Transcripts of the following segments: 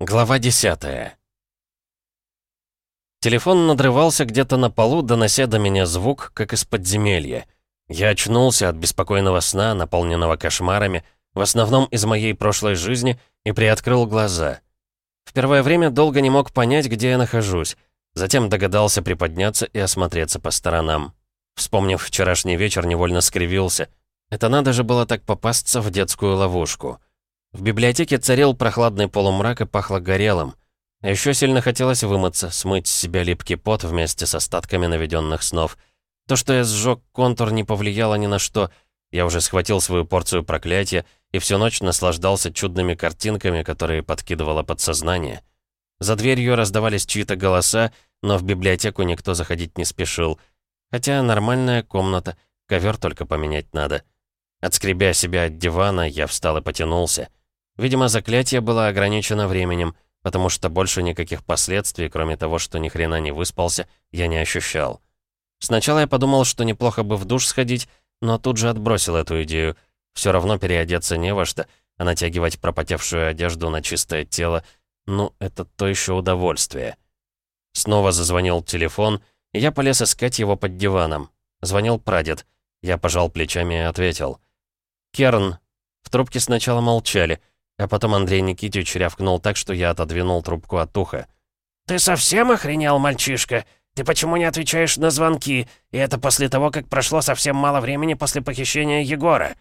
Глава 10 Телефон надрывался где-то на полу, донося до меня звук, как из подземелья. Я очнулся от беспокойного сна, наполненного кошмарами, в основном из моей прошлой жизни, и приоткрыл глаза. В первое время долго не мог понять, где я нахожусь. Затем догадался приподняться и осмотреться по сторонам. Вспомнив вчерашний вечер, невольно скривился. Это надо же было так попасться в детскую ловушку. В библиотеке царил прохладный полумрак и пахло горелым. Еще сильно хотелось вымыться, смыть с себя липкий пот вместе с остатками наведенных снов. То, что я сжег контур, не повлияло ни на что. Я уже схватил свою порцию проклятия и всю ночь наслаждался чудными картинками, которые подкидывало подсознание. За дверью раздавались чьи-то голоса, но в библиотеку никто заходить не спешил. Хотя нормальная комната, ковер только поменять надо. Отскребя себя от дивана, я встал и потянулся. Видимо, заклятие было ограничено временем, потому что больше никаких последствий, кроме того, что ни хрена не выспался, я не ощущал. Сначала я подумал, что неплохо бы в душ сходить, но тут же отбросил эту идею. Все равно переодеться не во что, а натягивать пропотевшую одежду на чистое тело, ну, это то еще удовольствие. Снова зазвонил телефон, и я полез искать его под диваном. Звонил прадед. Я пожал плечами и ответил. «Керн». В трубке сначала молчали, а потом Андрей Никитич рявкнул так, что я отодвинул трубку от уха. «Ты совсем охренел, мальчишка? Ты почему не отвечаешь на звонки? И это после того, как прошло совсем мало времени после похищения Егора?»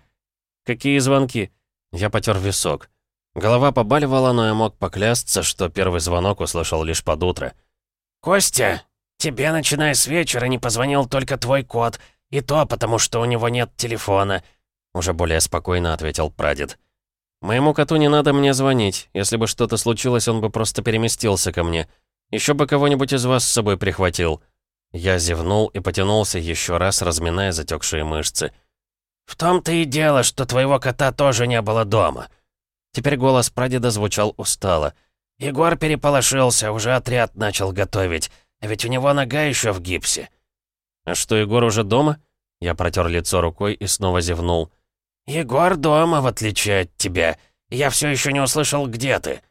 «Какие звонки?» Я потер висок. Голова побаливала, но я мог поклясться, что первый звонок услышал лишь под утро. «Костя, тебе, начиная с вечера, не позвонил только твой кот, и то потому, что у него нет телефона», уже более спокойно ответил прадед. «Моему коту не надо мне звонить. Если бы что-то случилось, он бы просто переместился ко мне. Еще бы кого-нибудь из вас с собой прихватил». Я зевнул и потянулся еще раз, разминая затекшие мышцы. «В том-то и дело, что твоего кота тоже не было дома». Теперь голос прадеда звучал устало. «Егор переполошился, уже отряд начал готовить. А ведь у него нога еще в гипсе». «А что, Егор уже дома?» Я протер лицо рукой и снова зевнул. «Егор дома, в отличие от тебя. Я все еще не услышал, где ты».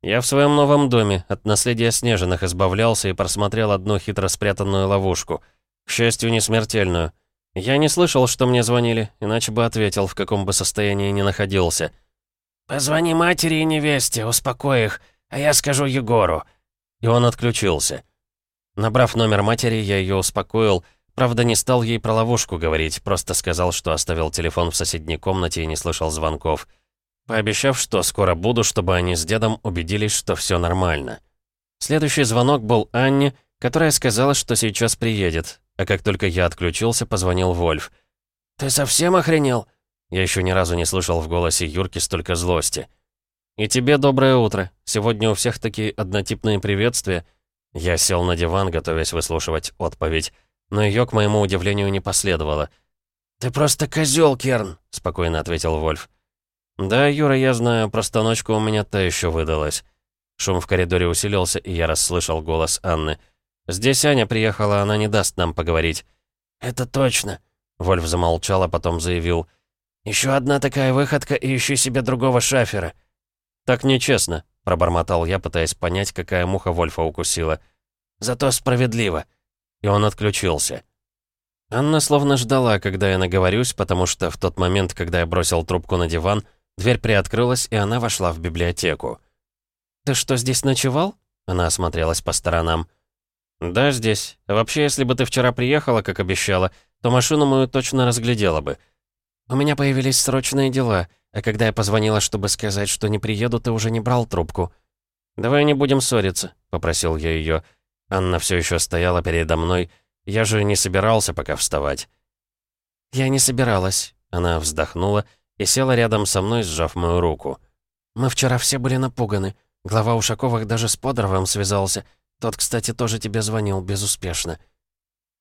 Я в своем новом доме от наследия Снежиных избавлялся и просмотрел одну хитро спрятанную ловушку. К счастью, не смертельную. Я не слышал, что мне звонили, иначе бы ответил, в каком бы состоянии ни находился. «Позвони матери и невесте, успокой их, а я скажу Егору». И он отключился. Набрав номер матери, я ее успокоил, Правда, не стал ей про ловушку говорить, просто сказал, что оставил телефон в соседней комнате и не слышал звонков. Пообещав, что скоро буду, чтобы они с дедом убедились, что все нормально. Следующий звонок был Анне, которая сказала, что сейчас приедет. А как только я отключился, позвонил Вольф. «Ты совсем охренел?» Я еще ни разу не слышал в голосе Юрки столько злости. «И тебе доброе утро. Сегодня у всех такие однотипные приветствия». Я сел на диван, готовясь выслушивать отповедь но ее, к моему удивлению, не последовало. «Ты просто козел, Керн», — спокойно ответил Вольф. «Да, Юра, я знаю, просто ночка у меня та еще выдалась». Шум в коридоре усилился, и я расслышал голос Анны. «Здесь Аня приехала, она не даст нам поговорить». «Это точно», — Вольф замолчал, а потом заявил. «Еще одна такая выходка, и ищи себе другого шафера». «Так нечестно», — пробормотал я, пытаясь понять, какая муха Вольфа укусила. «Зато справедливо», и он отключился. Анна словно ждала, когда я наговорюсь, потому что в тот момент, когда я бросил трубку на диван, дверь приоткрылась, и она вошла в библиотеку. «Ты что, здесь ночевал?» Она осмотрелась по сторонам. «Да, здесь. Вообще, если бы ты вчера приехала, как обещала, то машину мою точно разглядела бы. У меня появились срочные дела, а когда я позвонила, чтобы сказать, что не приеду, ты уже не брал трубку». «Давай не будем ссориться», — попросил я ее. Анна все еще стояла передо мной. Я же не собирался пока вставать. «Я не собиралась», — она вздохнула и села рядом со мной, сжав мою руку. «Мы вчера все были напуганы. Глава Ушаковых даже с Подоровым связался. Тот, кстати, тоже тебе звонил безуспешно».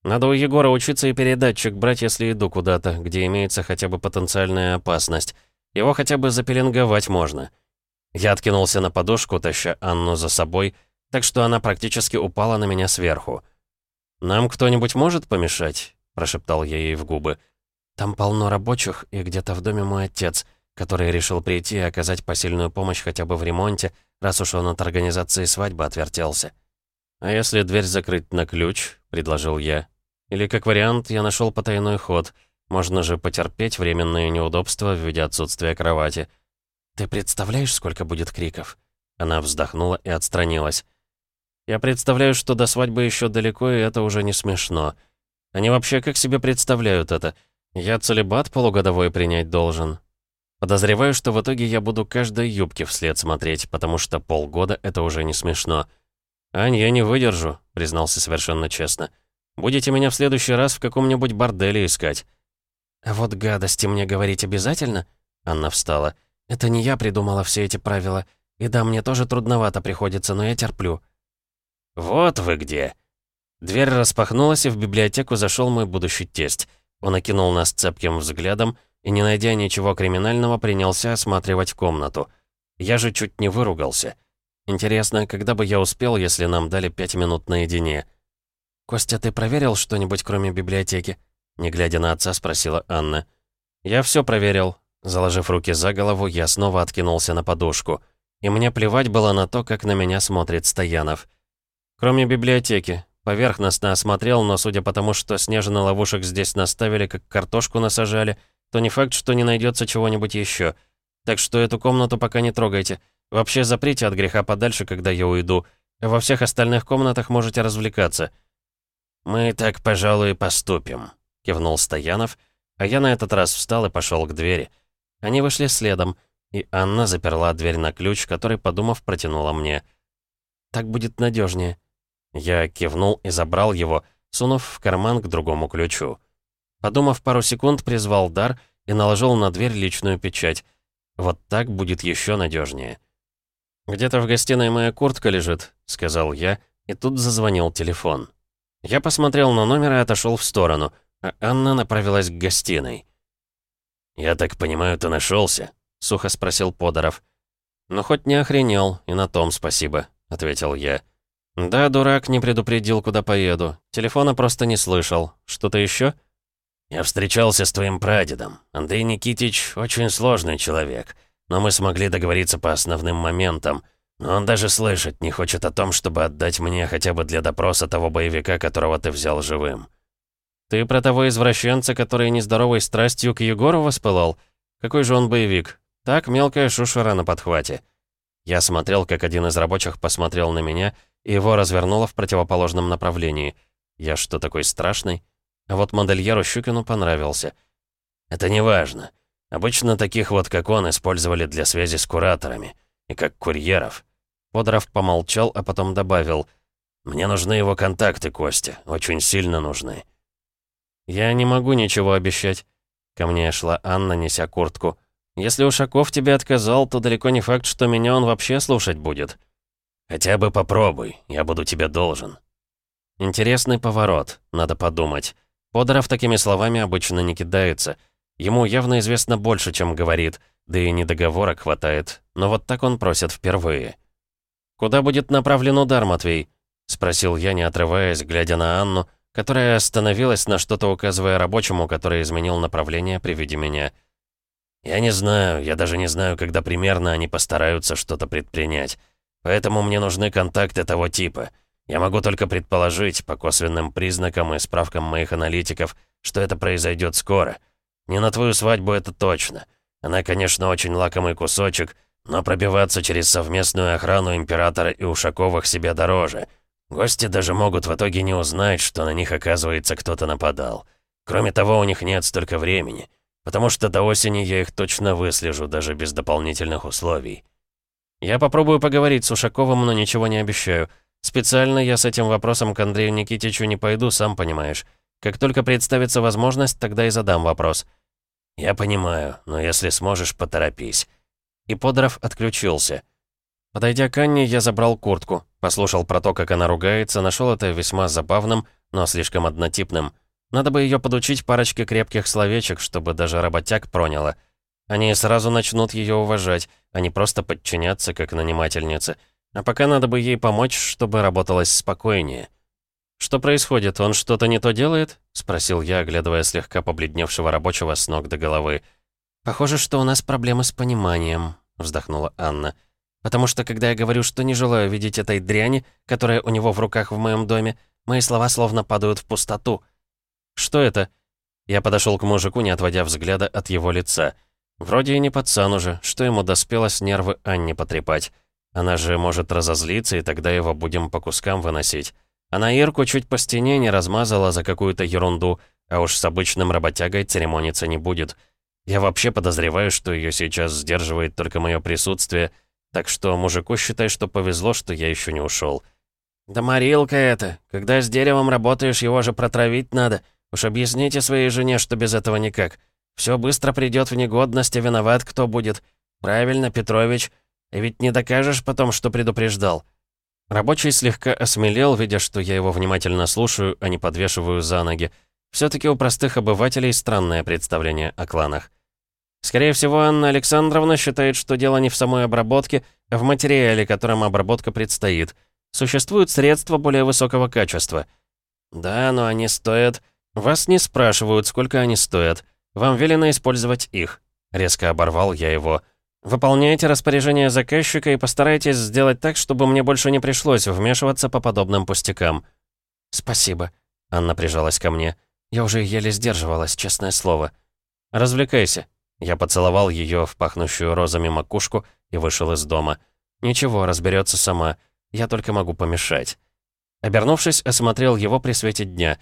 «Надо у Егора учиться и передатчик брать, если иду куда-то, где имеется хотя бы потенциальная опасность. Его хотя бы запеленговать можно». Я откинулся на подушку, таща Анну за собой, — так что она практически упала на меня сверху. «Нам кто-нибудь может помешать?» – прошептал я ей в губы. «Там полно рабочих, и где-то в доме мой отец. который решил прийти и оказать посильную помощь хотя бы в ремонте, раз уж он от организации свадьбы отвертелся. «А если дверь закрыть на ключ?» — предложил я. «Или, как вариант, я нашел потайной ход. Можно же потерпеть временные неудобства в виде отсутствия кровати». «Ты представляешь, сколько будет криков?» Она вздохнула и отстранилась. «Я представляю, что до свадьбы еще далеко, и это уже не смешно. Они вообще как себе представляют это? Я целебат полугодовой принять должен. Подозреваю, что в итоге я буду каждой юбке вслед смотреть, потому что полгода — это уже не смешно». «Ань, я не выдержу», — признался совершенно честно. «Будете меня в следующий раз в каком-нибудь борделе искать». «А вот гадости мне говорить обязательно?» Анна встала. «Это не я придумала все эти правила. И да, мне тоже трудновато приходится, но я терплю». «Вот вы где!» Дверь распахнулась, и в библиотеку зашел мой будущий тесть. Он окинул нас цепким взглядом и, не найдя ничего криминального, принялся осматривать комнату. Я же чуть не выругался. Интересно, когда бы я успел, если нам дали пять минут наедине? «Костя, ты проверил что-нибудь, кроме библиотеки?» Не глядя на отца, спросила Анна. «Я все проверил». Заложив руки за голову, я снова откинулся на подушку. И мне плевать было на то, как на меня смотрит Стоянов. Кроме библиотеки. Поверхностно осмотрел, но судя по тому, что снежных ловушек здесь наставили, как картошку насажали, то не факт, что не найдется чего-нибудь еще. Так что эту комнату пока не трогайте. Вообще заприте от греха подальше, когда я уйду. Во всех остальных комнатах можете развлекаться». «Мы так, пожалуй, поступим», — кивнул Стоянов, а я на этот раз встал и пошел к двери. Они вышли следом, и Анна заперла дверь на ключ, который, подумав, протянула мне. «Так будет надежнее. Я кивнул и забрал его, сунув в карман к другому ключу. Подумав пару секунд, призвал дар и наложил на дверь личную печать. Вот так будет еще надежнее. «Где-то в гостиной моя куртка лежит», — сказал я, и тут зазвонил телефон. Я посмотрел на номер и отошел в сторону, а Анна направилась к гостиной. «Я так понимаю, ты нашелся? сухо спросил Подоров. «Ну, хоть не охренел, и на том спасибо», — ответил я. «Да, дурак, не предупредил, куда поеду. Телефона просто не слышал. Что-то еще? «Я встречался с твоим прадедом. Андрей Никитич очень сложный человек но мы смогли договориться по основным моментам. Но он даже слышать не хочет о том, чтобы отдать мне хотя бы для допроса того боевика, которого ты взял живым. Ты про того извращенца, который нездоровой страстью к Егору воспылал? Какой же он боевик? Так, мелкая шушера на подхвате. Я смотрел, как один из рабочих посмотрел на меня, его развернуло в противоположном направлении. Я что, такой страшный? А вот модельеру Щукину понравился. Это не важно. Обычно таких вот, как он, использовали для связи с кураторами. И как курьеров. Подоров помолчал, а потом добавил. «Мне нужны его контакты, Костя. Очень сильно нужны». «Я не могу ничего обещать». Ко мне шла Анна, неся куртку. «Если Ушаков тебе отказал, то далеко не факт, что меня он вообще слушать будет». «Хотя бы попробуй, я буду тебе должен». Интересный поворот, надо подумать. Подоров такими словами обычно не кидается — Ему явно известно больше, чем говорит, да и недоговорок хватает. Но вот так он просит впервые. «Куда будет направлен удар, Матвей?» — спросил я, не отрываясь, глядя на Анну, которая остановилась на что-то указывая рабочему, который изменил направление при виде меня. «Я не знаю, я даже не знаю, когда примерно они постараются что-то предпринять. Поэтому мне нужны контакты того типа. Я могу только предположить, по косвенным признакам и справкам моих аналитиков, что это произойдет скоро». Не на твою свадьбу это точно. Она, конечно, очень лакомый кусочек, но пробиваться через совместную охрану Императора и Ушаковых себе дороже. Гости даже могут в итоге не узнать, что на них, оказывается, кто-то нападал. Кроме того, у них нет столько времени, потому что до осени я их точно выслежу, даже без дополнительных условий. Я попробую поговорить с Ушаковым, но ничего не обещаю. Специально я с этим вопросом к Андрею Никитичу не пойду, сам понимаешь. Как только представится возможность, тогда и задам вопрос. «Я понимаю, но если сможешь, поторопись». И Подоров отключился. Подойдя к Анне, я забрал куртку, послушал про то, как она ругается, нашел это весьма забавным, но слишком однотипным. Надо бы ее подучить парочке крепких словечек, чтобы даже работяг проняло. Они сразу начнут ее уважать, а не просто подчиняться, как нанимательнице. А пока надо бы ей помочь, чтобы работалось спокойнее. «Что происходит? Он что-то не то делает?» — спросил я, оглядывая слегка побледневшего рабочего с ног до головы. «Похоже, что у нас проблемы с пониманием», — вздохнула Анна. «Потому что, когда я говорю, что не желаю видеть этой дряни, которая у него в руках в моем доме, мои слова словно падают в пустоту». «Что это?» Я подошел к мужику, не отводя взгляда от его лица. Вроде и не пацан уже, что ему доспело с нервы Анне потрепать. Она же может разозлиться, и тогда его будем по кускам выносить. Она Ирку чуть по стене не размазала за какую-то ерунду, а уж с обычным работягой церемониться не будет. Я вообще подозреваю, что ее сейчас сдерживает только мое присутствие, так что мужику считай, что повезло, что я еще не ушел. «Да морилка это! Когда с деревом работаешь, его же протравить надо. Уж объясните своей жене, что без этого никак. Все быстро придет в негодность, а виноват кто будет. Правильно, Петрович. И ведь не докажешь потом, что предупреждал». Рабочий слегка осмелел, видя, что я его внимательно слушаю, а не подвешиваю за ноги. все таки у простых обывателей странное представление о кланах. Скорее всего, Анна Александровна считает, что дело не в самой обработке, а в материале, которым обработка предстоит. Существуют средства более высокого качества. Да, но они стоят... Вас не спрашивают, сколько они стоят. Вам велено использовать их. Резко оборвал я его. Выполняйте распоряжение заказчика и постарайтесь сделать так, чтобы мне больше не пришлось вмешиваться по подобным пустякам. Спасибо. Анна прижалась ко мне. Я уже еле сдерживалась, честное слово. Развлекайся. Я поцеловал ее в пахнущую розами макушку и вышел из дома. Ничего, разберется сама. Я только могу помешать. Обернувшись, осмотрел его при свете дня.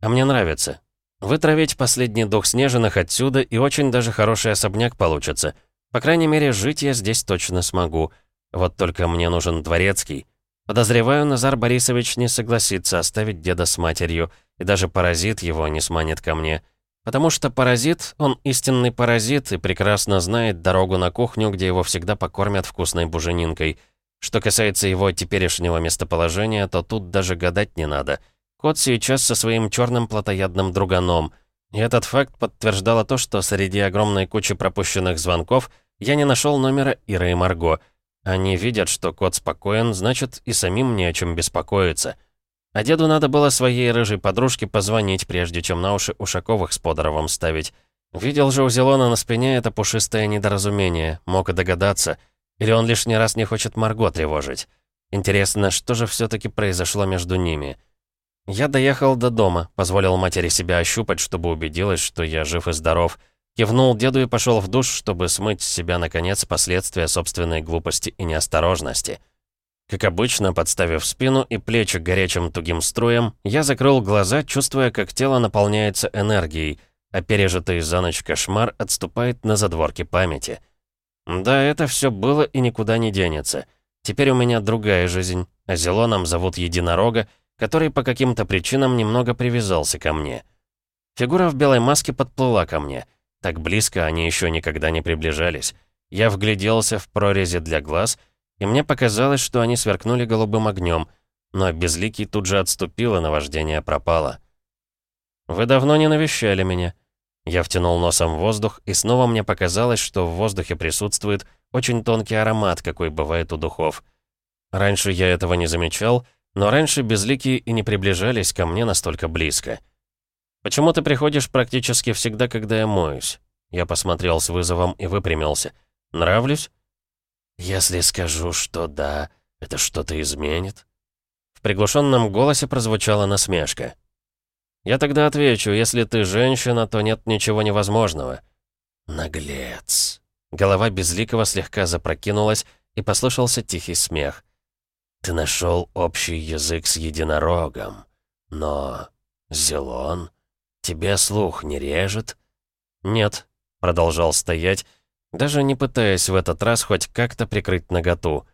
А мне нравится. Вытравить последний дух снежных отсюда, и очень даже хороший особняк получится — по крайней мере, жить я здесь точно смогу. Вот только мне нужен дворецкий. Подозреваю, Назар Борисович не согласится оставить деда с матерью, и даже паразит его не сманит ко мне. Потому что паразит, он истинный паразит и прекрасно знает дорогу на кухню, где его всегда покормят вкусной буженинкой. Что касается его теперешнего местоположения, то тут даже гадать не надо. Кот сейчас со своим черным плотоядным друганом. И этот факт подтверждало то, что среди огромной кучи пропущенных звонков я не нашел номера Иры и Марго. Они видят, что кот спокоен, значит, и самим не о чем беспокоиться. А деду надо было своей рыжей подружке позвонить, прежде чем на уши Ушаковых с Подоровым ставить. Видел же у Зелона на спине это пушистое недоразумение, мог и догадаться. Или он лишний раз не хочет Марго тревожить. Интересно, что же все таки произошло между ними?» Я доехал до дома, позволил матери себя ощупать, чтобы убедилась, что я жив и здоров. Кивнул деду и пошел в душ, чтобы смыть с себя, наконец, последствия собственной глупости и неосторожности. Как обычно, подставив спину и плечи горячим тугим струем, я закрыл глаза, чувствуя, как тело наполняется энергией, а пережитый за ночь кошмар отступает на задворки памяти. Да, это все было и никуда не денется. Теперь у меня другая жизнь, а Зелоном зовут Единорога, который по каким-то причинам немного привязался ко мне. Фигура в белой маске подплыла ко мне. Так близко они еще никогда не приближались. Я вгляделся в прорези для глаз, и мне показалось, что они сверкнули голубым огнем, но безликий тут же отступил, и наваждение пропало. «Вы давно не навещали меня». Я втянул носом воздух, и снова мне показалось, что в воздухе присутствует очень тонкий аромат, какой бывает у духов. Раньше я этого не замечал, но раньше безликие и не приближались ко мне настолько близко. «Почему ты приходишь практически всегда, когда я моюсь?» Я посмотрел с вызовом и выпрямился. «Нравлюсь?» «Если скажу, что да, это что-то изменит?» В приглушенном голосе прозвучала насмешка. «Я тогда отвечу, если ты женщина, то нет ничего невозможного». «Наглец». Голова Безликого слегка запрокинулась, и послышался тихий смех. Ты нашел общий язык с единорогом. Но, Зелон, тебе слух не режет?» «Нет», — продолжал стоять, даже не пытаясь в этот раз хоть как-то прикрыть наготу.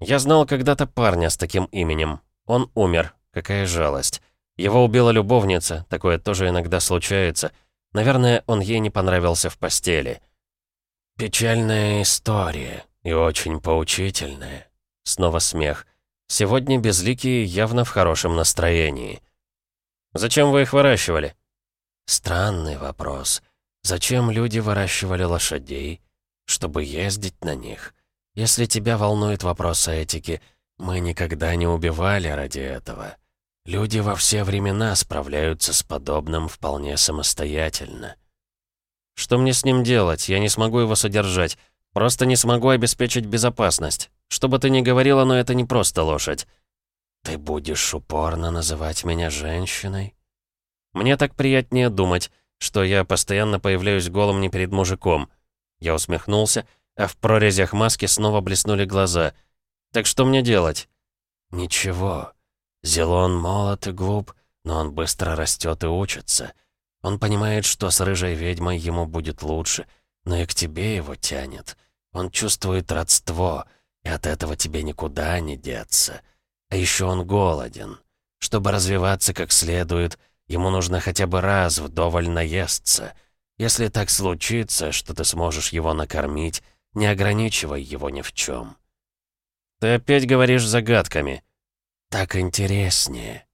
«Я знал когда-то парня с таким именем. Он умер. Какая жалость. Его убила любовница, такое тоже иногда случается. Наверное, он ей не понравился в постели». «Печальная история и очень поучительная». Снова смех. Сегодня безликие явно в хорошем настроении. «Зачем вы их выращивали?» «Странный вопрос. Зачем люди выращивали лошадей? Чтобы ездить на них. Если тебя волнует вопрос этики, мы никогда не убивали ради этого. Люди во все времена справляются с подобным вполне самостоятельно». Что мне с ним делать? Я не смогу его содержать. Просто не смогу обеспечить безопасность. Что бы ты ни говорила, но это не просто лошадь. Ты будешь упорно называть меня женщиной? Мне так приятнее думать, что я постоянно появляюсь голым не перед мужиком. Я усмехнулся, а в прорезях маски снова блеснули глаза. Так что мне делать? Ничего. Зелон молод и глуп, но он быстро растет и учится. Он понимает, что с рыжей ведьмой ему будет лучше, но и к тебе его тянет. Он чувствует родство, и от этого тебе никуда не деться. А еще он голоден. Чтобы развиваться как следует, ему нужно хотя бы раз вдоволь наесться. Если так случится, что ты сможешь его накормить, не ограничивай его ни в чем. Ты опять говоришь загадками. Так интереснее.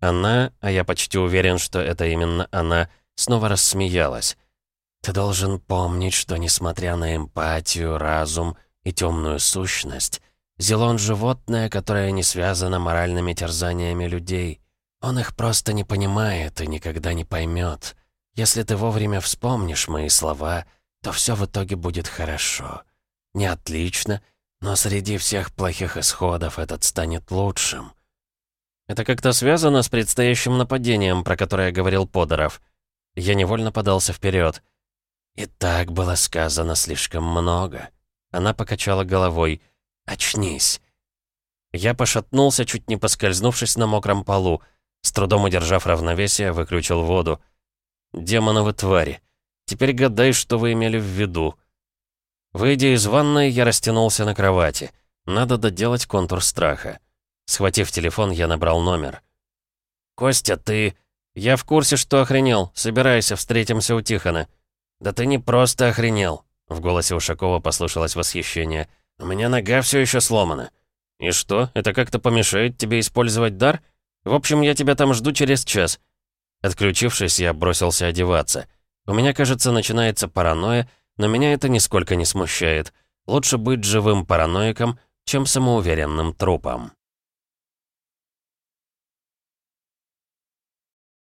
Она, а я почти уверен, что это именно она, снова рассмеялась. Ты должен помнить, что несмотря на эмпатию, разум и темную сущность, Зелон — животное, которое не связано моральными терзаниями людей. Он их просто не понимает и никогда не поймет. Если ты вовремя вспомнишь мои слова, то все в итоге будет хорошо. Не отлично, но среди всех плохих исходов этот станет лучшим. Это как-то связано с предстоящим нападением, про которое говорил Подоров. Я невольно подался вперед. И так было сказано слишком много. Она покачала головой. «Очнись». Я пошатнулся, чуть не поскользнувшись на мокром полу. С трудом удержав равновесие, выключил воду. «Демоновы твари. Теперь гадай, что вы имели в виду». Выйдя из ванной, я растянулся на кровати. Надо доделать контур страха. Схватив телефон, я набрал номер. «Костя, ты...» «Я в курсе, что охренел. Собирайся, встретимся у Тихона». «Да ты не просто охренел!» В голосе Ушакова послышалось восхищение. «У меня нога все еще сломана». «И что, это как-то помешает тебе использовать дар? В общем, я тебя там жду через час». Отключившись, я бросился одеваться. У меня, кажется, начинается паранойя, но меня это нисколько не смущает. Лучше быть живым параноиком, чем самоуверенным трупом.